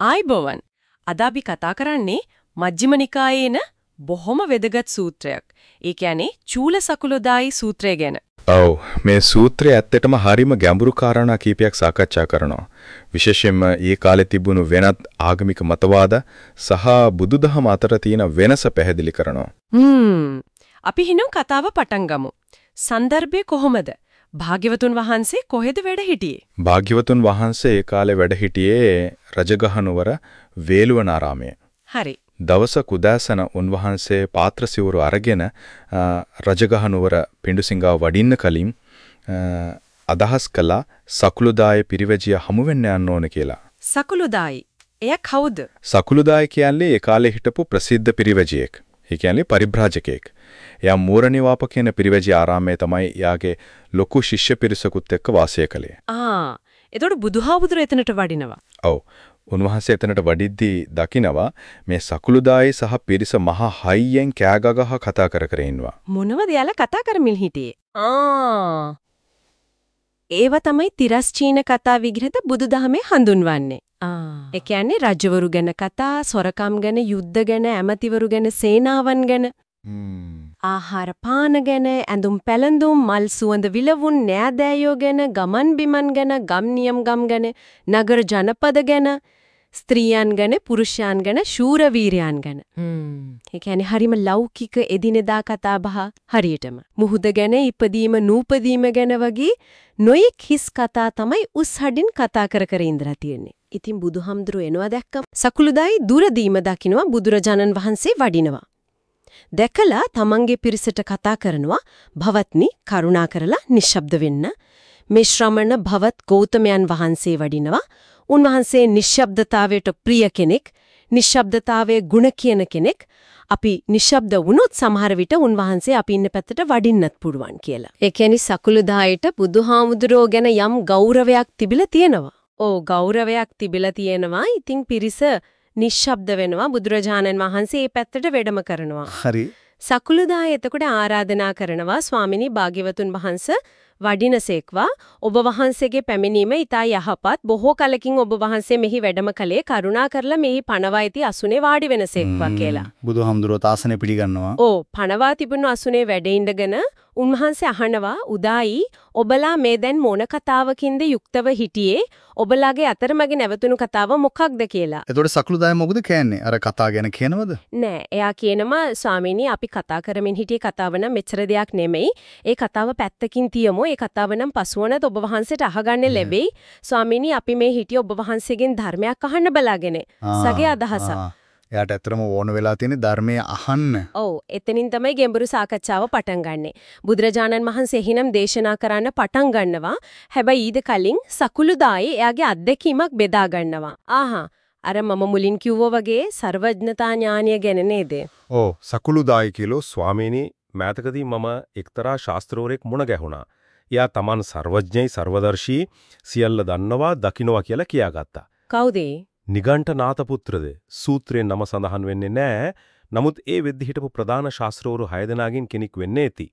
ආයිබෝවන් අද අපි කතා කරන්නේ මජ්ක්‍ධිම නිකායේන බොහොම වැදගත් සූත්‍රයක්. ඒ කියන්නේ චූල සකුලදායි සූත්‍රය ගැන. ඔව් මේ සූත්‍රය ඇත්තටම හරිම ගැඹුරු කාරණා කීපයක් සාකච්ඡා කරනවා. විශේෂයෙන්ම ඊ කාලේ තිබුණු වෙනත් ආගමික මතවාද සහ බුදුදහම අතර තියෙන වෙනස පැහැදිලි කරනවා. හ්ම්. අපි හිනම් කතාව පටන් ගමු. සන්දර්භය කොහොමද? භාග්‍යවතුන් වහන්සේ කොහෙද වැඩ හිටියේ? භාග්‍යවතුන් වහන්සේ ඒ කාලේ වැඩ හිටියේ රජගහනුවර වේළුවනාරාමයේ. හරි. දවසක උදෑසන උන්වහන්සේ පාත්‍ර සිවුරු අරගෙන රජගහනුවර පිඬුසිඟාව වඩින්න කලින් අදහස් කළා සකුළුදාය පිරිවැජිය හමු වෙන්න යන්න ඕන කියලා. සකුළුදායි. එයා කවුද? සකුළුදාය කියන්නේ ඒ කාලේ හිටපු ප්‍රසිද්ධ පිරිවැජියෙක්. ඒ කියන්නේ පරිබ්‍රාජකයෙක්. එයා මූරණිවාප කියන පිරිවැජි ආරාමයේ තමයි එයාගේ ලොකු ශිෂ්‍ය පිරිසකුත් එක්ක වාසය කළේ. ආ, එතකොට බුදුහාමුදුර එතනට වඩිනවා. ඔව්. උන්වහන්සේ එතනට වඩිද්දී දකිනවා මේ සකුළුදායි සහ පිරිස මහා හයියෙන් කෑගගහ කතා කර කර ඉන්නවා. මොනවද යාලා කතා කරමින් හිටියේ? ආ. ඒව තමයි තිරස්චීන කතා විග්‍රහත බුදුදහමේ හඳුන්වන්නේ. ආ. ඒ කියන්නේ රජවරු ගැන කතා, සොරකම් ගැන, යුද්ධ ගැන, ඇමතිවරු ගැන, සේනාවන් ගැන. ආහාර පාන ගැන, ඇඳුම් පැළඳුම්, මල් සුවඳ විලවුන්, නෑදෑයෝ ගැන, ගමන් බිමන් ගැන, ගම් නියම් ගම් ගැන, නගර ජනපද ගැන, ස්ත්‍රියන් ගැන, පුරුෂයන් ගැන, ශූර වීරයන් ගැන. හ්ම්. ඒ කියන්නේ හරිම ලෞකික එදිනෙදා කතා බහ හරියටම. මුහුද ගැන, ඉපදීම, නූපදීම ගැන වගේ නොයෙක් හිස් කතා තමයි උස් හඩින් කතා කර කර ඉඳලා තියෙන්නේ. ඉතින් බුදුහම්දුරු එනවා දැක්කම සකුළුදායි දුරදීම දකින්නවා බුදුරජාණන් වහන්සේ වඩිනවා. දැකලා තමන්ගේ පිරිසට කතා කරනවා භවත්නි කරුණා කරලා නිශ්ශබ්ද වෙන්න මේ ශ්‍රමණ භවත් ගෞතමයන් වහන්සේ වඩිනවා උන්වහන්සේ නිශ්ශබ්දතාවයට ප්‍රිය කෙනෙක් නිශ්ශබ්දතාවයේ ಗುಣ කියන කෙනෙක් අපි නිශ්ශබ්ද වුණොත් සමහර විට උන්වහන්සේ අපි ඉන්න පැත්තට වඩින්නත් පුළුවන් කියලා. ඒ කියන්නේ සකුළුදායට බුදුහාමුදුරෝ ගැන යම් ගෞරවයක් තිබිලා තියෙනවා. ඕ ගෞරවයක් තිබිලා තියෙනවා. ඉතින් පිරිස නිශ්ශබ්ද වෙනවා බුදුරජාණන් වහන්සේ මේ පැත්තට වැඩම කරනවා. හරි. සකුළුදාය එතකොට ආරාධනා කරනවා ස්වාමිනී භාග්‍යවතුන් වහන්සේ වඩිනසේක්වා ඔබ වහන්සේගේ පැමිණීම ඊතා යහපත් බොහෝ කලකින් ඔබ වහන්සේ මෙහි වැඩම කළේ කරුණා කරලා මෙහි පණවා ඇති අසුනේ වාඩි වෙනසේක්වා කියලා. බුදුහාමුදුරුවෝ තාසනේ පිළිගන්නවා. ඕ පණවා තිබුණු අසුනේ වැඩ ඉඳගෙන උන්වහන්සේ අහනවා උදායි ඔබලා මේ දැන් මොන කතාවකින්ද යුක්තව හිටියේ ඔබලාගේ අතරමැග නැවතුණු කතාව මොකක්ද කියලා. එතකොට සක්ලුදාය මොකද කියන්නේ? අර කතා ගැන කියනවද? නෑ. එයා කියනවා ස්වාමීනි අපි කතා කරමින් හිටියේ කතාව නම් මෙච්චර දෙයක් නෙමෙයි. ඒ කතාව පැත්තකින් තියමු. ඒ කතාව නම් පසුවනත් ඔබ වහන්සේට අහගන්න ලැබෙයි. ස්වාමීනි අපි මේ හිටියේ ඔබ වහන්සේගෙන් ධර්මයක් අහන්න බලාගෙන. සගේ අදහස. එයාට ඇත්තටම ඕන වෙලා තියෙන්නේ ධර්මයේ අහන්න. ඔව් එතනින් තමයි ගැඹුරු සාකච්ඡාව පටන් ගන්නෙ. බුදුරජාණන් වහන්සේ එහිනම් දේශනා කරන්න පටන් ගන්නවා. හැබැයි ඊට කලින් සකුළුදායේ එයාගේ අත්දැකීමක් බෙදා ගන්නවා. ආහා අර මම මුලින් කිව්වා වගේ ਸਰවඥතා ඥානිය ගැන නේද? ඔව් සකුළුදායි කියලෝ ස්වාමීනි මෑතකදී මම එක්තරා ශාස්ත්‍රෝරෙක් මුණ ගැහුණා. එයා Taman ਸਰවඥයි ਸਰවදර්ශී සියල්ල දන්නවා දකින්නවා කියලා කියාගත්තා. කවුද? නිගණ්ඨ නාත පුත්‍රද? සූත්‍රයෙන් නම සඳහන් වෙන්නේ නැහැ. නමුත් ඒ වෙද්දි හිටපු ප්‍රධාන ශාස්ත්‍රවරු 6 දෙනාගෙන් කෙනෙක් වෙන්නේ ඇති.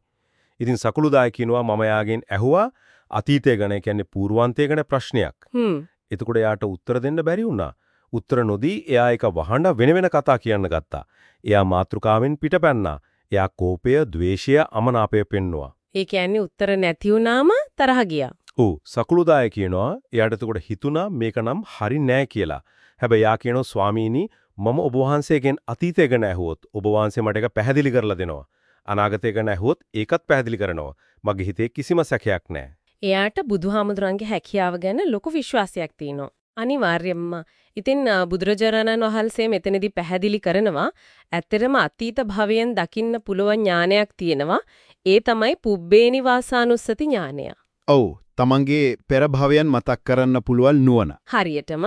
ඉතින් සකුළුදාය කියනවා මම යාගෙන් ඇහුවා අතීතය ගැන කියන්නේ පූර්වාන්තය ගැන ප්‍රශ්නයක්. හ්ම්. එතකොට යාට උත්තර දෙන්න බැරි වුණා. උත්තර නොදී එයා එක වහඬ වෙන වෙන කතා කියන්න ගත්තා. එයා මාත්‍රිකාවෙන් පිටපැන්නා. එයා කෝපය, ద్వේෂය, අමනාපය පෙන්නවා. ඒ කියන්නේ උත්තර නැති වුනාම තරහ ගියා. ඔව් සකුළුදාය කියනවා එයාට එතකොට හිතුණා මේක නම් හරි නෑ කියලා. හැබැයි යා කියනවා ස්වාමීනි මම ඔබ වහන්සේගෙන් අතීතය ගැන ඇහුවොත් ඔබ වහන්සේ මට ඒක පැහැදිලි කරලා දෙනවා. අනාගතය ගැන ඇහුවොත් ඒකත් පැහැදිලි කරනවා. මගේ හිතේ කිසිම සැකයක් නැහැ. එයාට බුදුහාමුදුරන්ගේ හැකියාව ගැන ලොකු විශ්වාසයක් තියෙනවා. අනිවාර්යයෙන්ම. ඉතින් බුදුරජාණන් වහන්සේ මෙතනදී පැහැදිලි කරනවා ඇත්තටම අතීත භවයෙන් දකින්න පුළුවන් ඥානයක් තියෙනවා. ඒ තමයි පුබ්බේ නිවාසානුස්සති ඥානය. ඔව් තමන්ගේ පෙර භවයන් මතක් කරන්න පුළුවන් නුවණ. හරියටම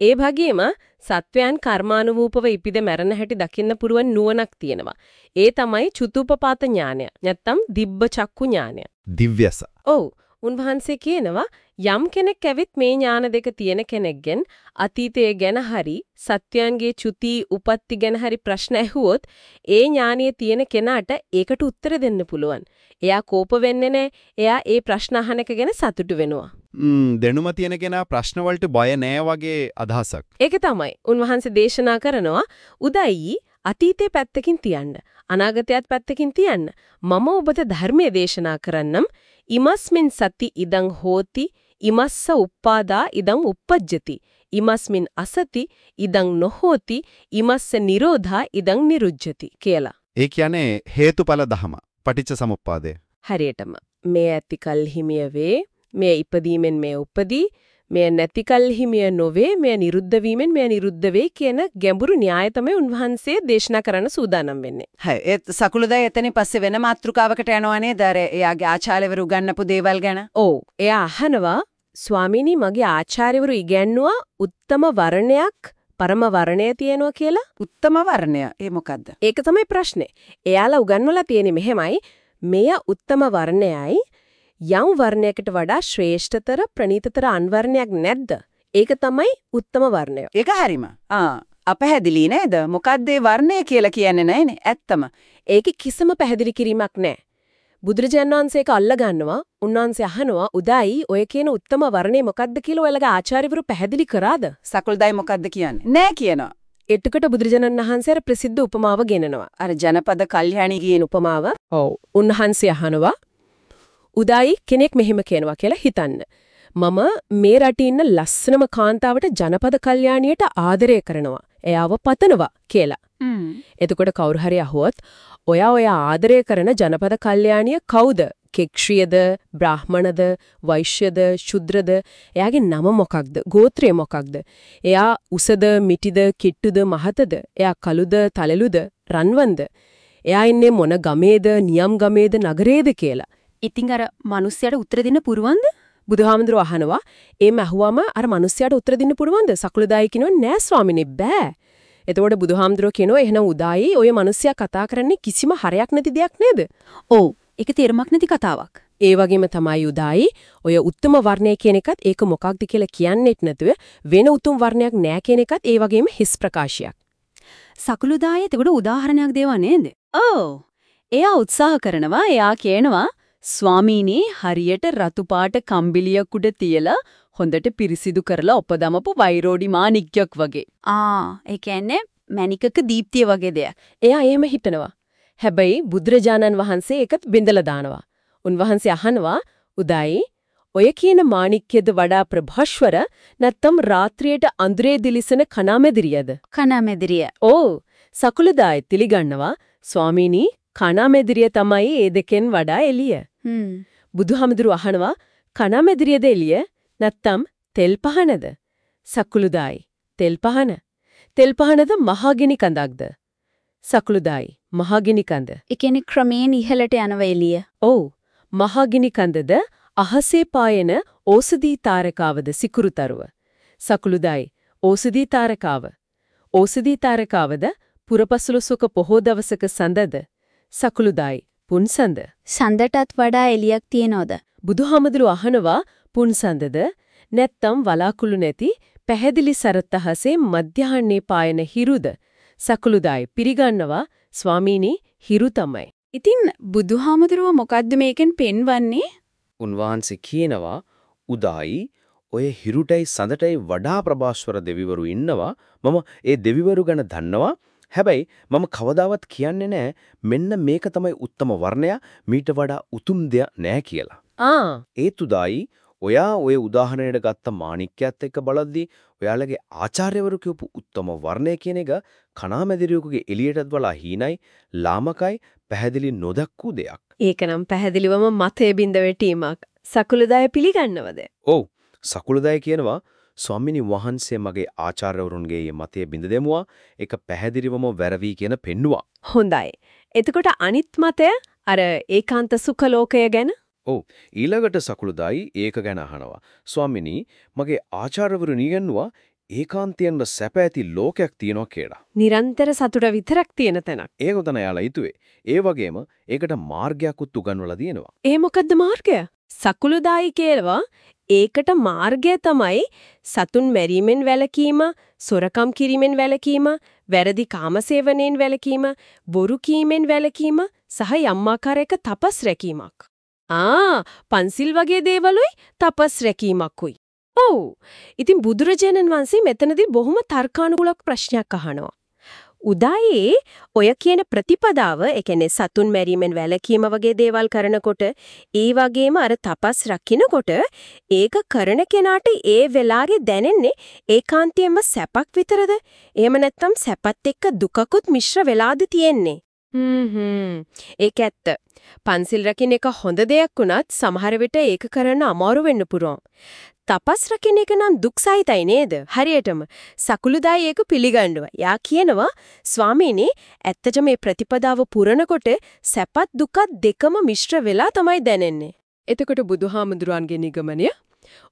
ඒ භාගයේම සත්වයන් කර්මානුරූපව ඉපිද මැරෙන හැටි දකින්න පුරුවන් නුවණක් තියෙනවා. ඒ තමයි චුතුපපාත ඥානය. නැත්තම් දිබ්බ චක්කු ඥානය. දිව්‍යස. ඔව්. උන්වහන්සේ කියනවා යම් කෙනෙක් ඇවිත් මේ ඥාන දෙක තියෙන කෙනෙක්ගෙන් අතීතය ගැන හරි සත්‍යයන්ගේ චුති උපත්ති ගැන හරි ප්‍රශ්න ඇහුවොත් ඒ ඥානිය තියෙන කෙනාට ඒකට උත්තර දෙන්න පුළුවන්. එයා කෝප වෙන්නේ නැහැ. එයා ඒ ප්‍රශ්න අහන එක ගැන සතුටු වෙනවා. ම්ම්, දෙනුම තියෙන කෙනා ප්‍රශ්න වලට බය නෑ වගේ අදහසක්. ඒක තමයි. උන්වහන්සේ දේශනා කරනවා උදයි අතීතේ පැත්තකින් තියන්න. අනාගතයත් පැත්තකින් තියන්න. මම ඔබට ධර්මයේ දේශනා කරන්නම්. ඉමස්මින් සති ඉදං හෝති ඉමස්ස උප්පාදා ඉදං uppajjati. ඉමස්මින් අසති ඉදං නොහෝති ඉමස්ස නිරෝධා ඉදං නිරුජ්ජති කියලා. ඒ කියන්නේ හේතුඵල ධම. පටිච්ච සමුප්පාදය. හරියටම මේ ඇති කල්හි මෙය වේ මේ ඉපදීමෙන් මේ උපදී මෙය නැති කල්හි මෙය නොවේ මෙය නිරුද්ධ වීමෙන් මෙය නිරුද්ධ වේ කියන ගැඹුරු න්‍යාය තමයි උන්වහන්සේ දේශනා කරන්න සූදානම් වෙන්නේ. හරි. ඒත් සකුළුදා එතනින් පස්සේ වෙන මාතෘකාවකට යනවා නේද? අර එයාගේ ආචාර්යවරු උගන්වපු දේවල් ගැන? ඔව්. එයා අහනවා ස්වාමීනි මගේ ආචාර්යවරු ඉගැන්නුවා උත්තම වර්ණයක් පරම වර්ණය තියෙනවා කියලා. උත්තම වර්ණය. ඒ මොකද්ද? ඒක තමයි ප්‍රශ්නේ. එයාලා උගන්වලා තියෙන්නේ මෙහෙමයි. මෙය උත්තම වර්ණයයි යම් වර්ණයකට වඩා ශ්‍රේෂ්ඨතර ප්‍රණීතතර අන්වර්ණයක් නැද්ද? ඒක තමයි උත්තම වර්ණය. ඒක හරිම ආ අපහැදිලි නේද මොකද්ද ඒ වර්ණය කියලා කියන්නේ නැහැනේ ඇත්තම ඒකේ කිසිම පැහැදිලි කිරීමක් නැහැ. බුදුරජාණන් වහන්සේ ඒක අල්ල ගන්නවා. උන්වහන්සේ අහනවා උදායි ඔය කියන උත්තම වර්ණය මොකද්ද කියලා ඔයාලගේ ආචාර්යවරු පැහැදිලි කරාද? සකුළුදායි මොකද්ද කියන්නේ නෑ කියනවා එතකොට බුදුරජාණන් වහන්සේ අර ප්‍රසිද්ධ උපමාව ගෙනනවා. අර ජනපද කල්යණී කියන උපමාව. ඔව්. උන්වහන්සේ අහනවා උදායි කෙනෙක් මෙහෙම කියනවා කියලා හිතන්න. මම මේ රටේ ඉන්න ලස්සනම කාන්තාවට ජනපද කල්යාණියට ආදරය කරනවා. එයාව පතනවා කියලා. එතකොට කවුරු හරි අහුවොත් ඔයා ඔය ආදරය කරන ජනපද කල්යාණිය කවුද? කෙක්ෂියද, බ්‍රාහ්මණද, වෛශ්‍යද, ශුද්‍රද? එයාගේ නම මොකක්ද? ගෝත්‍රය මොකක්ද? එයා උසද, මිටිද, කිට්ටුද, මහතද? එයා කළුද, තලෙලුද, රන්වන්ද? එයා ඉන්නේ මොන ගමේද, නියම් ගමේද, නගරේද කියලා. ඉතින් අර මිනිස්සයාට උත්තර දෙන්න පුරවන්ද? බුදුහාමුදුරුව අහනවා එම් ඇහුවම අර මිනිස්සයාට උත්තර දෙන්න පුළුවන්ද? සකුළුදායි කියනවා නෑ ස්වාමිනේ බෑ. එතකොට බුදුහාමුදුරුව කියනවා එහෙනම් උදායි ඔය මිනිස්සයා කතා කරන්නේ කිසිම හරයක් නැති දෙයක් නේද? ඔව්. ඒක තේරුමක් නැති කතාවක්. ඒ වගේම තමයි උදායි ඔය උත්තම වර්ණය කියන එකත් ඒක මොකක්ද කියලා කියන්නෙත් නැතුව වෙන උතුම් වර්ණයක් නෑ කියන එකත් ඒ වගේම හිස් ප්‍රකාශයක්. සකුළුදායේ එතකොට උදාහරණයක් දෙවා නේද? ඔව්. එයා උත්සාහ කරනවා එයා කියනවා ස්වාමීනි හරියට රතු පාට කම්බිලියක් උඩ තියලා හොඳට පිරිසිදු කරලා ඔපදමපු වෛරෝඩි මාණික්යක් වගේ. ආ ඒ කියන්නේ මණිකක දීප්තිය වගේ දෙයක්. එයා එහෙම හිතනවා. හැබැයි බුදුරජාණන් වහන්සේ ඒකත් බින්දලා දානවා. උන්වහන්සේ අහනවා උදායි ඔය කියන මාණික්‍යද වඩා ප්‍රභාස්වර නැත්නම් රාත්‍රියට අඳුරේ දිලිසෙන කණාමෙදිරියද? කණාමෙදිරිය. ඕ සකුලදායි තිලිගන්නවා ස්වාමීනි කණාමෙදිරිය තමයි ඒ දෙකෙන් වඩා එළිය. හ්ම්. බුදුහාමුදුරු අහනවා කණාමෙදිරියද එළිය නැත්නම් තෙල් පහනද? සකුළුදායි තෙල් පහන. තෙල් පහනද මහගිනි කඳක්ද? සකුළුදායි මහගිනි කඳ. ඒ කියන්නේ ක්‍රමයෙන් ඉහළට යනව එළිය. ඔව්. මහගිනි කඳද අහසේ පායන ඕසදී තාරකාවද සිකුරුතරුව. සකුළුදායි ඕසදී තාරකාව. ඕසදී තාරකාවද පුරපසළොස්වක පොහෝ දවසක සඳද සකුළුදායි පුන්සඳ. සඳටත් වඩා එළියක් තියනවද? බුදුහාමුදුරු අහනවා පුන්සඳද නැත්තම් වලාකුළු නැති පැහැදිලි සරතහසේ මධ්‍යහන්නේ පායන හිරුද සකුළුදායි පිරිගන්නවා ස්වාමීනි හිරු තමයි. ඉතින් බුදුහාමුදුරුව මොකද්ද මේකෙන් පෙන්වන්නේ? උන්වහන්සේ කියනවා උදායි ඔය හිරුටයි සඳටයි වඩා ප්‍රභාස්වර දෙවිවරු ඉන්නවා මම ඒ දෙවිවරු ගැන දන්නවා හැබැයි මම කවදාවත් කියන්නේ නැහැ මෙන්න මේක තමයි උත්තම වර්ණය මීට වඩා උතුම් දෙයක් නැහැ කියලා. ආ ඒත් උදායි ඔයා ඔය උදාහරණයට ගත්ත මාණික්කයත් එක්ක බලද්දී ඔයාලගේ ආචාර්යවරු කියපු උත්තම වර්ණය කියන එක කණාමැදිරියෙකුගේ එළියටත් වඩා හීනයි ලාමකයි පැහැදිලි නොදක්කු දෙයක්. ඒකනම් පැහැදිලිවම මතයේ බින්ද වැටීමක්. සකුළුදාය පිළිගන්නවද? ඔව් සකුළුදාය කියනවා ස්වාමිනී වහන්සේ මගේ ආචාර්යවරුන්ගේ මතය බිඳ දෙමුවා ඒක පැහැදිලිවම වැරවි කියන පෙන්නවා. හොඳයි. එතකොට අනිත් මතය අර ඒකාන්ත සුඛ ලෝකය ගැන ඔව් ඊළඟට සකුළුදායි ඒක ගැන අහනවා. ස්වාමිනී මගේ ආචාර්යවරු නිගන්නවා ඒකාන්තයෙන්ම සැප ඇති ලෝකයක් තියෙනවා කියලා. නිරන්තර සතුට විතරක් තියෙන තැනක්. ඒක උතන යාලා හිතුවේ. ඒ වගේම ඒකට මාර්ගයක් උගන්වලා දිනනවා. ඒ මොකද්ද මාර්ගය? සකුළුදායි කියනවා ඒකට මාර්ගය තමයි සතුන් මැරීමෙන් වැළකීම, සොරකම් කිරීමෙන් වැළකීම, වැරදි කාමසේවනයෙන් වැළකීම, බොරු කීමෙන් වැළකීම සහ යම් ආකාරයක තපස් රැකීමක්. ආ පන්සිල් වගේ දේවලුයි තපස් රැකීමක්ුයි. ඔව්. ඉතින් බුදුරජාණන් වහන්සේ මෙතනදී බොහොම තර්කානුකූල ප්‍රශ්නයක් අහනවා. උදායේ ඔය කියන ප්‍රතිපදාව, ඒ කියන්නේ සතුන් මැරීමෙන් වැළකීම වගේ දේවල් කරනකොට, ඒ වගේම අර තපස් රකින්නකොට ඒක කරන කෙනාට ඒ වෙලාවේ දැනෙන්නේ ඒකාන්තයෙන්ම සැපක් විතරද? එහෙම නැත්නම් සැපත් එක්ක දුකකුත් මිශ්‍ර වෙලාද තියෙන්නේ? හ්ම් ඒක ඇත්ත. පන්සිල් රකින්න එක හොඳ දෙයක් වුණත් සමහර විට ඒක කරන්න අමාරු වෙන්න පුළුවන්. තපස් රකින්න එක නම් දුක්සහිතයි නේද? හරියටම. සකුළුදායි ඒක පිළිගන්නවා. යා කියනවා ස්වාමීනි ඇත්තට මේ ප්‍රතිපදාව පුරනකොට සැපත් දුකත් දෙකම මිශ්‍ර වෙලා තමයි දැනෙන්නේ. එතකොට බුදුහාමුදුරන්ගේ නිගමනය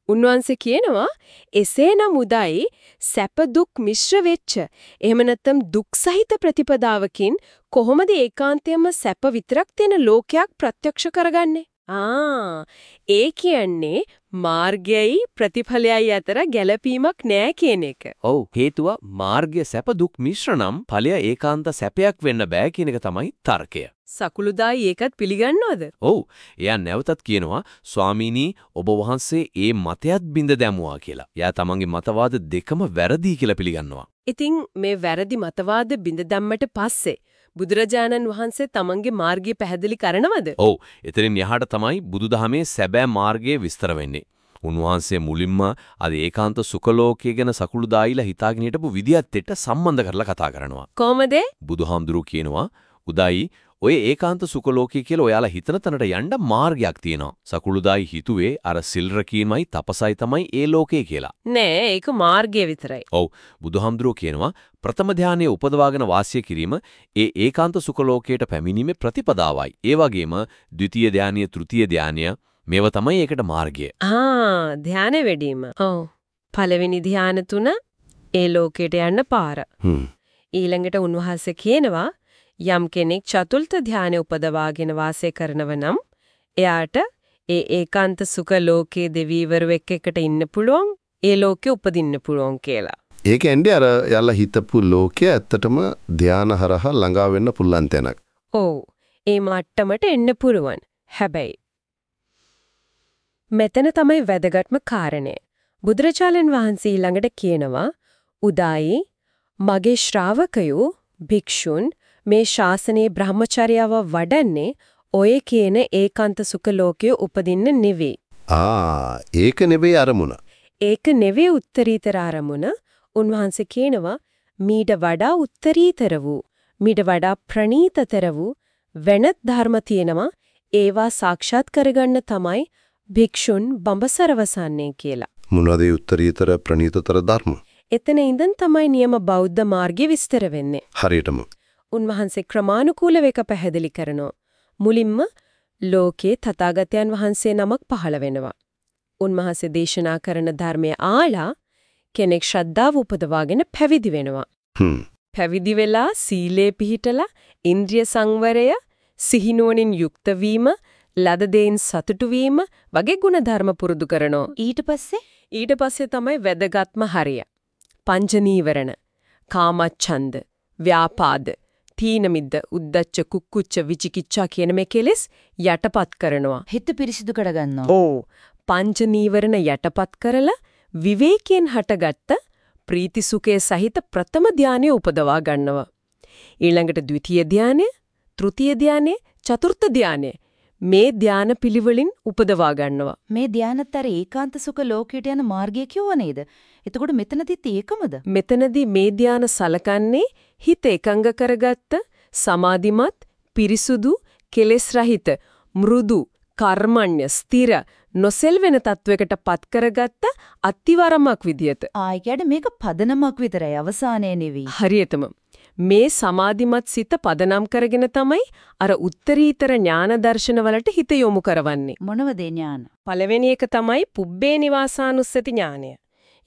උන්වහන්සේ කියනවා එසේනම් උදායි සැප දුක් මිශ්‍ර වෙච්ච එහෙම නැත්නම් දුක් සහිත ප්‍රතිපදාවකින් කොහොමද ඒකාන්තයෙන්ම සැප විතරක් තියෙන ලෝකයක් ප්‍රත්‍යක්ෂ කරගන්නේ? ආ ඒ කියන්නේ මාර්ගයයි ප්‍රතිඵලයයි අතර ගැළපීමක් නෑ කියන එක. ඔව් හේතුව මාර්ගය සැප දුක් මිශ්‍ර නම් ඵලය ඒකාන්ත සැපයක් වෙන්න බෑ කියන එක තමයි තර්කය. සකුළුදායි ඒකත් පිළිගන්නවද? ඔව් එයා නැවතත් කියනවා ස්වාමීනි ඔබ වහන්සේ ඒ මතයත් බිඳ දැමුවා කියලා. එයා තමන්ගේ මතවාද දෙකම වැරදි කියලා පිළිගන්නවා. ඉතින් මේ වැරදි මතවාද බිඳ දැම්මට පස්සේ බුදුරජාණන් වහන්සේ තමන්ගේ මාර්ගය පැහැදිලි කරනවද? ඔව් එතනින් යහට තමයි බුදුදහමේ සැබෑ මාර්ගය විස්තර වෙන්නේ. උන්වහන්සේ මුලින්ම අද ඒකාන්ත සුඛලෝකයේ ගැන සකුළුදායිලා හිතාගෙන හිටපු විදියත් එක්ක සම්බන්ධ කරලා කතා කරනවා. කොහමද? බුදුහාමුදුරුවෝ කියනවා උදායි ඔය ඒකාන්ත සුඛලෝකයේ කියලා ඔයාලා හිතන තැනට යන්න මාර්ගයක් තියෙනවා. සකුළුදායි හිතුවේ අර සිල් රකීමයි තපසයි තමයි ඒ ලෝකේ කියලා. නෑ ඒක මාර්ගය විතරයි. ඔව් බුදුහාමුදුරුවෝ කියනවා ප්‍රථම ධානයේ උපදවාගෙන වාසය කිරීම ඒ ඒකාන්ත සුඛලෝකයට පැමිණීමේ ප්‍රතිපදාවයි. ඒ වගේම ද්විතීය ධානීය තෘතීය ධානීය මේව තමයි ඒකට මාර්ගය. ආ ධානය වැඩිම. ඔව්. පළවෙනි ධාන තුන ඒ ලෝකයට යන්න පාර. හ්ම්. ඊළඟට උන්වහන්සේ කියනවා යම් කෙනෙක් චතුල්ත ධානය උපදවාගෙන වාසය කරනව නම් එයාට ඒ ඒකාන්ත සුඛ ලෝකයේ දෙවිවරු එක්ක එකට ඉන්න පුළුවන් ඒ ලෝකෙ උපදින්න පුළුවන් කියලා. ඒක ඇන්ඩි අර යල්ලා හිතපු ලෝකය ඇත්තටම ධාන හරහා ළඟා වෙන්න පුළුවන් තැනක්. ඔව්. ඒ මට්ටමට එන්න පුරුවන්. හැබැයි මෙතන තමයි වැදගත්ම කාරණය. බුදුරජාණන් වහන්සේ ළඟට කියනවා උදායි මගේ ශ්‍රාවකයෝ භික්ෂුන් මේ ශාසනයේ බ්‍රහ්මචර්යාව වඩන්නේ ඔය කියන ඒකාන්ත සුඛ ලෝකයේ උපදින්න නෙවෙයි. ආ ඒක නෙවෙයි අරමුණ. ඒක නෙවෙයි උත්තරීතර අරමුණ. උන්වහන්සේ කියනවා මීට වඩා උත්තරීතර වූ මීට වඩා ප්‍රණීතතර වූ වෙනත් ධර්ම තියෙනවා ඒවා සාක්ෂාත් කරගන්න තමයි භික්ෂුන් බඹසරවසන්නේ කියලා. මොනවද උත්තරීතර ප්‍රණීතතර ධර්ම? එතන ඉඳන් තමයි නියම බෞද්ධ මාර්ගය විස්තර වෙන්නේ. හරියටම. උන්වහන්සේ ක්‍රමානුකූලව එක පැහැදිලි කරනවා. මුලින්ම ලෝකේ තථාගතයන් වහන්සේ නමක් පහළ වෙනවා. උන්වහන්සේ දේශනා කරන ධර්මය ආලා කෙනෙක් ශ්‍රද්ධාව උපදවාගෙන පැවිදි වෙනවා. හ්ම්. පැවිදි වෙලා සීලේ පිහිටලා ඉන්ද්‍රිය සංවරය සිහිනුවණින් යුක්ත වීම ලද දෙයින් සතුටු වීම වගේ ಗುಣධර්ම පුරුදු කරනවා. ඊට පස්සේ ඊට පස්සේ තමයි වැදගත්ම හරිය. පංච නීවරණ, කාමච්ඡන්ද, ව්‍යාපාද, තීන මිද්ද, උද්දච්ච, කුක්කුච්ච, විචිකිච්ඡා කියන මේ කෙලෙස් යටපත් කරනවා. හිත පිරිසිදු කරගන්නවා. ඕ පංච නීවරණ යටපත් කරලා විවේකයෙන් හටගත්ත ප්‍රීති සුඛයේ සහිත ප්‍රථම ධානය උපදවා ගන්නවා. ඊළඟට ද්විතීය ධානය, තෘතීය ධානය, චතුර්ථ ධානය මේ ධාන පිළිවෙලින් උපදවා ගන්නවා. මේ ධානතර ඒකාන්ත සුඛ ලෝකයට යන මාර්ගය කිව්ව නේද? එතකොට මෙතනදිත් ඒකමද? මෙතනදී මේ ධාන සලකන්නේ හිත එකඟ කරගත්ත සමාධිමත් පිරිසුදු කෙලෙස් රහිත මෘදු කර්මණ්‍ය ස්ථිර නොසෙල්වෙන තත්වයකට පත් කරගත්ත අත්තිවරමක් විදියට. ආයිකයට මේක පදනමක් විතරයි අවසානයේ නෙවෙයි. හරියටම මේ සමාධිමත් සිත පදනම් කරගෙන තමයි අර උත්තරීතර ඥාන දර්ශන වලට හිත යොමු කරවන්නේ. මොනවද ඥාන? පළවෙනි එක තමයි පුබ්බේ නිවාසානුස්සති ඥානය.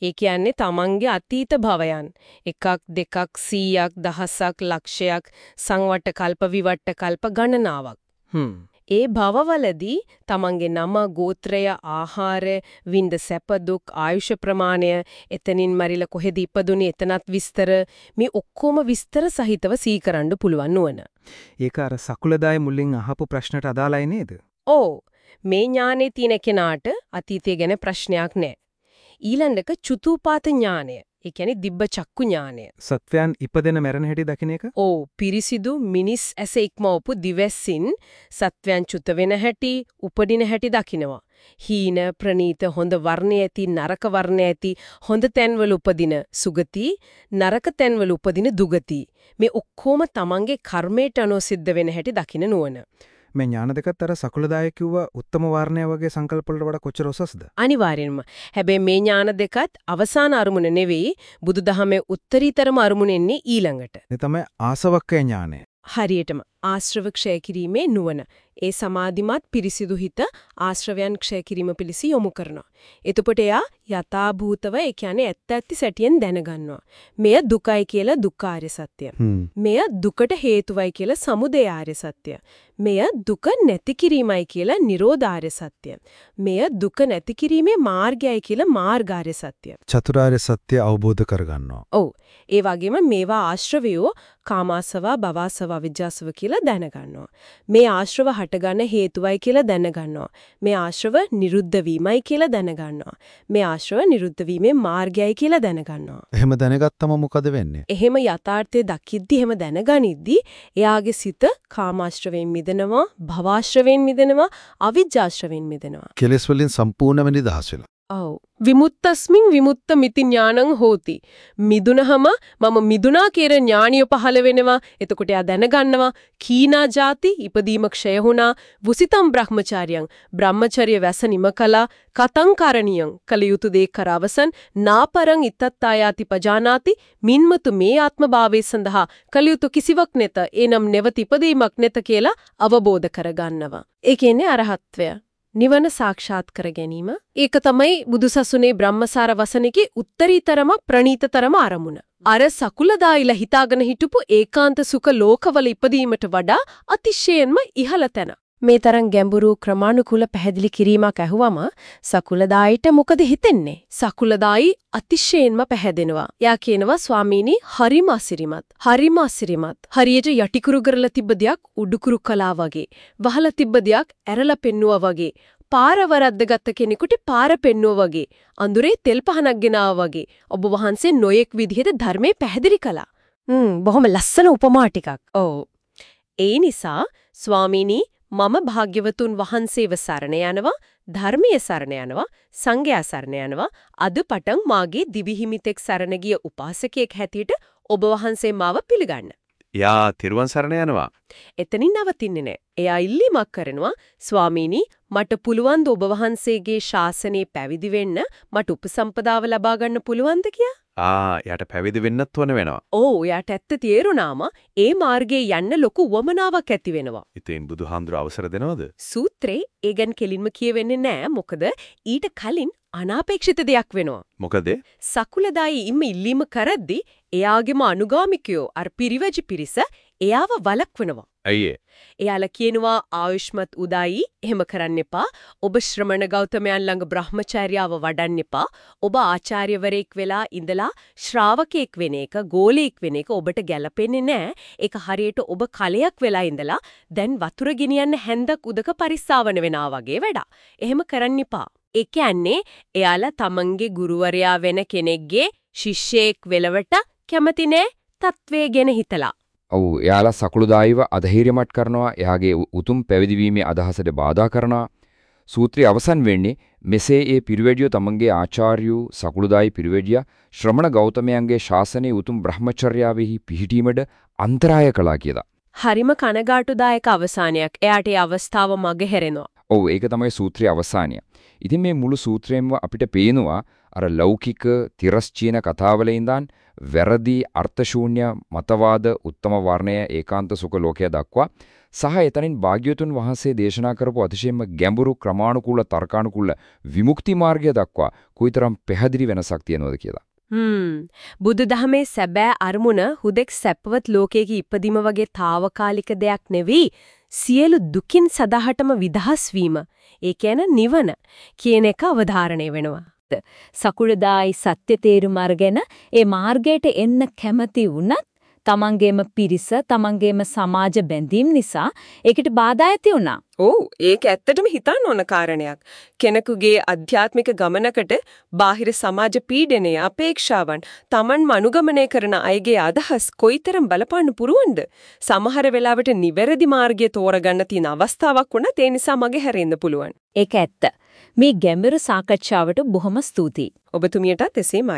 ඒ කියන්නේ තමන්ගේ අතීත භවයන් එකක් දෙකක් සීයක් දහසක් ලක්ෂයක් සංවට්ට කල්ප විවට්ට කල්ප ගණනාවක්. හ්ම්. ඒ භවවලදී තමන්ගේ නම ගෝත්‍රය ආහාර විඳ සැප දුක් ආයුෂ ප්‍රමාණය එතනින් මරිලා කොහෙද ඉපදුනේ එතනත් විස්තර මේ ඔක්කොම විස්තර සහිතව සීකරන්න පුළුවන් නුවණ. ඒක අර සකුලදාය මුලින් අහපු ප්‍රශ්නට අදාළයි නේද? ඕ මේ ඥානේ තියෙන කෙනාට අතීතය ගැන ප්‍රශ්නයක් නැහැ. ඊළඟක චුතුපාත ඥානය. ඒ කියන්නේ දිබ්බ චක්කු ඥානය. සත්වයන් ඉපදෙන මැරෙන හැටි දකින්න එක ඕ පිරිසිදු මිනිස් ඇස ඉක්මවපු දිවැස්සින් සත්වයන් චුත වෙන හැටි, උපදින හැටි දකිනවා. හීන ප්‍රනීත හොඳ වර්ණය ඇති නරක වර්ණය ඇති හොඳ තැන්වල උපදින සුගති නරක තැන්වල උපදින දුගති මේ ඔක්කොම තමන්ගේ කර්මයට අනුව සිද්ධ වෙන හැටි දකින නුවණ මේ ඥාන දෙකත් අර සකුලදාය කිව්ව උත්තම වාරණය වගේ සංකල්ප වලට වඩා කොච්චර උසස්ද? අනිවාර්යෙන්ම හැබැයි මේ ඥාන දෙකත් අවසාන අරමුණ නෙවෙයි බුදුදහමේ උත්තරීතරම අරමුණෙන්නේ ඊළඟට මේ තමයි ආසවක්කය ඥානය. හරියටම ආශ්‍රව ක්ෂය කිරීමේ නුවණ. ඒ සමාධිමත් පිරිසිදු හිත ආශ්‍රවයන් ක්ෂය කිරීම පිලිසි යොමු කරනවා. එතකොට එයා යථා භූතව ඒ කියන්නේ ඇත්ත ඇත්ති සැටියෙන් දැනගන්නවා. මෙය දුකයි කියලා දුක්ඛාරය සත්‍ය. මෙය දුකට හේතුවයි කියලා සමුදය ආර්ය සත්‍ය. මෙය දුක නැති කිරීමයි කියලා නිරෝධාර්ය සත්‍ය. මෙය දුක නැති කිරීමේ මාර්ගයයි කියලා මාර්ගාර්ය සත්‍ය. චතුරාර්ය සත්‍ය අවබෝධ කරගන්නවා. ඔව්. ඒ වගේම මේවා ආශ්‍රවයෝ කාමාසව, භවසව, විජ්ජාසව කියලා දැනගන්නවා. මේ ආශ්‍රව හටගන්න හේතුවයි කියලා දැනගන්නවා. මේ ආශ්‍රව නිරුද්ධ වීමයි කියලා දැනගන්නවා. මේ ආශ්‍රව නිරුද්ධ වීමේ මාර්ගයයි කියලා දැනගන්නවා. එහෙම දැනගත්තම මොකද වෙන්නේ? එහෙම යථාර්ථය දකිද්දි එහෙම දැනගනිද්දි එයාගේ සිත කාමාශ්‍රවයෙන් මිදෙනවා, භවආශ්‍රවයෙන් මිදෙනවා, අවිජ්ජාශ්‍රවයෙන් මිදෙනවා. කෙලෙස් වලින් සම්පූර්ණයෙන්ම නිදහස් වෙලා. ඔව්. විමුක්තස්මින් විමුක්ත මිති ඥානං හෝති. මිදුනහම මම මිදුනා කියන ඥානිය පහළ වෙනවා. එතකොට එයා දැනගන්නවා කීනා ಜಾති ඉපදීම ක්ෂය වුණා. වුසිතම් බ්‍රහ්මචාරියං බ්‍රහ්මචර්ය වැස නිම කළා. කතං කරණියං කලියුතු දේ කරවසන් නාපරං ඉත්තත්තායාති පජානාති මින්මතු මේ ආත්ම භාවයේ සඳහා කලියුතු කිසිවක් නැත. එනම් නැවත ඉපදීමක් නැත කියලා අවබෝධ කරගන්නවා. ඒ කියන්නේ අරහත්වය නිවන සාක්ෂාත් කර ගැනීම ඒක තමයි බුදුසසුනේ බ්‍රහ්මසාර වසනකේ උත්තරීතරම ප්‍රණීතතරම අරමුණ. අර සකුලදායිලා හිතාගෙන හිටපු ඒකාන්ත සුඛ ලෝකවල ඉපදීමට වඩා අතිශයින්ම ඉහළ තැන. මේ තරම් ගැඹුරු ක්‍රමානුකූල පැහැදිලි කිරීමක් ඇහුවම සකුලදායිට මොකද හිතෙන්නේ? සකුලදායි අතිශයින්ම පැහැදෙනවා. යා කියනවා ස්වාමීනි හරිම අසිරිමත්. හරිම අසිරිමත්. හරියට යටිකුරු කරලා තිබ්බ දෙයක් උඩුකුරු කළා වගේ. වහලා තිබ්බ දෙයක් ඇරලා පෙන්නුවා වගේ. පාර වරද්දගත්ත කෙනෙකුට පාර පෙන්නුවා වගේ. අඳුරේ තෙල් පහනක් ගෙනාවා වගේ. ඔබ වහන්සේ නොයෙක් විදිහට ධර්මයේ පැහැදිලි කළා. හ්ම් බොහොම ලස්සන උපමා ටිකක්. ඔව්. ඒ නිසා ස්වාමීනි මම භාග්‍යවතුන් වහන්සේව සරණ යනවා ධර්මයේ සරණ යනවා සංඝයා සරණ යනවා අද පටන් මාගේ දිවිහිමිතෙක් සරණ ගිය උපාසකයෙක් හැටියට ඔබ වහන්සේ මාව පිළිගන්න. යා තිරුවන් සරණ යනවා. එතනින් නවතින්නේ නැහැ. එයා ඉල්ලීමක් කරනවා ස්වාමීනි මට පුළුවන් ද ඔබ වහන්සේගේ ශාසනයේ පැවිදි වෙන්න මට උපසම්පදාව ලබා ගන්න පුළුවන්ද කියා? ආ යාට පැවිදි වෙන්නත් ඕන වෙනවා. ඕ යාට ඇත්ත තේරුණාම ඒ මාර්ගයේ යන්න ලොකු වමනාවක් ඇති වෙනවා. ඉතින් බුදුහාඳුර අවසර දෙනවද? සූත්‍රේ ඒ ගැන කෙලින්ම කියවෙන්නේ නැහැ මොකද ඊට කලින් අනාපේක්ෂිත දෙයක් වෙනවා. මොකද? සකුලදායි ඉම්ම ඉල්ලීම කරද්දි එයාගේම අනුගාමිකයෝ අර පිරිවැජි පිරිස එයාව වළක්වනවා. අයියේ. එයාලා කියනවා ආයුෂ්මත් උදායි එහෙම කරන්න එපා. ඔබ ශ්‍රමණ ගෞතමයන් ළඟ බ්‍රහ්මචර්යාව වඩන්න එපා. ඔබ ආචාර්යවරයෙක් වෙලා ඉඳලා ශ්‍රාවකෙක් වෙන එක, ගෝලෙක් වෙන එක ඔබට ගැලපෙන්නේ නැහැ. ඒක හරියට ඔබ කලයක් වෙලා ඉඳලා දැන් වතුර ගෙනියන්න හැන්දක් උදක පරිස්සාවන වෙනා වගේ වැඩක්. එහෙම කරන්න එපා. ඒ කියන්නේ එයාලා තමන්ගේ ගුරුවරයා වෙන කෙනෙක්ගේ ශිෂ්‍යයෙක් වෙලවට කැමති නෑ තත්වයේ ගැන හිතලා. ඔව් එයාලා සකුළුදායිව අධෛර්යමත් කරනවා එයාගේ උතුම් පැවිදිවීමේ අදහසට බාධා කරනවා සූත්‍රය අවසන් වෙන්නේ මෙසේ ඒ පිරිවැඩියෝ තමන්ගේ ආචාර්යු සකුළුදායි පිරිවැඩියා ශ්‍රමණ ගෞතමයන්ගේ ශාසනයේ උතුම් බ්‍රහ්මචර්යාවෙහි පිහිටීමට අන්තරාය කළා කියලා. හරිම කනගාටුදායක අවසානයක්. එයාට ඒ අවස්ථාව මගහැරෙනවා. ඔව් ඒක තමයි සූත්‍රයේ අවසානය. ඉතින් මේ මුළු සූත්‍රයෙන්ම අපිට පේනවා අර ලෞකික තිරස්චීන කතාවල ඉඳන් වැරදි අර්ථශූන්‍ය මතවාද උත්තම වර්ණය ඒකාන්ත සුඛ ලෝකය දක්වා සහ එතනින් භාග්‍යවතුන් වහන්සේ දේශනා කරපු අතිශයින්ම ගැඹුරු ක්‍රමානුකූල තර්කානුකූල විමුක්ති මාර්ගය දක්වා කොයිතරම් පැහැදිලි වෙනසක් තියෙනවද කියලා. හ්ම්. බුදුදහමේ සැබෑ අරමුණ හුදෙක් සැපවත් ලෝකයක ඉපදීම වගේ తాවකාලික දෙයක් නෙවෙයි සියලු දුකින් සදාහටම විදහස් වීම. ඒ කියන්නේ නිවන කියන එක අවධාරණය වෙනවා. සකුළුදායි සත්‍ය තේරුම අරගෙන ඒ මාර්ගයට එන්න කැමති වුණත් තමන්ගේම පිරිස තමන්ගේම සමාජ බැඳීම් නිසා ඒකට බාධා ඇති වුණා. ඔව් ඒක ඇත්තටම හිතන්න ඕන කාරණයක්. කෙනෙකුගේ අධ්‍යාත්මික ගමනකට බාහිර සමාජ පීඩනය අපේක්ෂාවන් Taman මනුගමනය කරන අයගේ අදහස් කොයිතරම් බලපාන්න පුරුවන්ද? සමහර වෙලාවට නිවැරදි මාර්ගය තෝරගන්න තියෙන අවස්ථාවක් වුණත් ඒ නිසා මගේ හැරෙන්න පුළුවන්. ඒක ඇත්ත. මේ ගැඹුරු සාකච්ඡාවට බොහොම ස්තුතියි. ඔබතුමියටත් එසේමයි.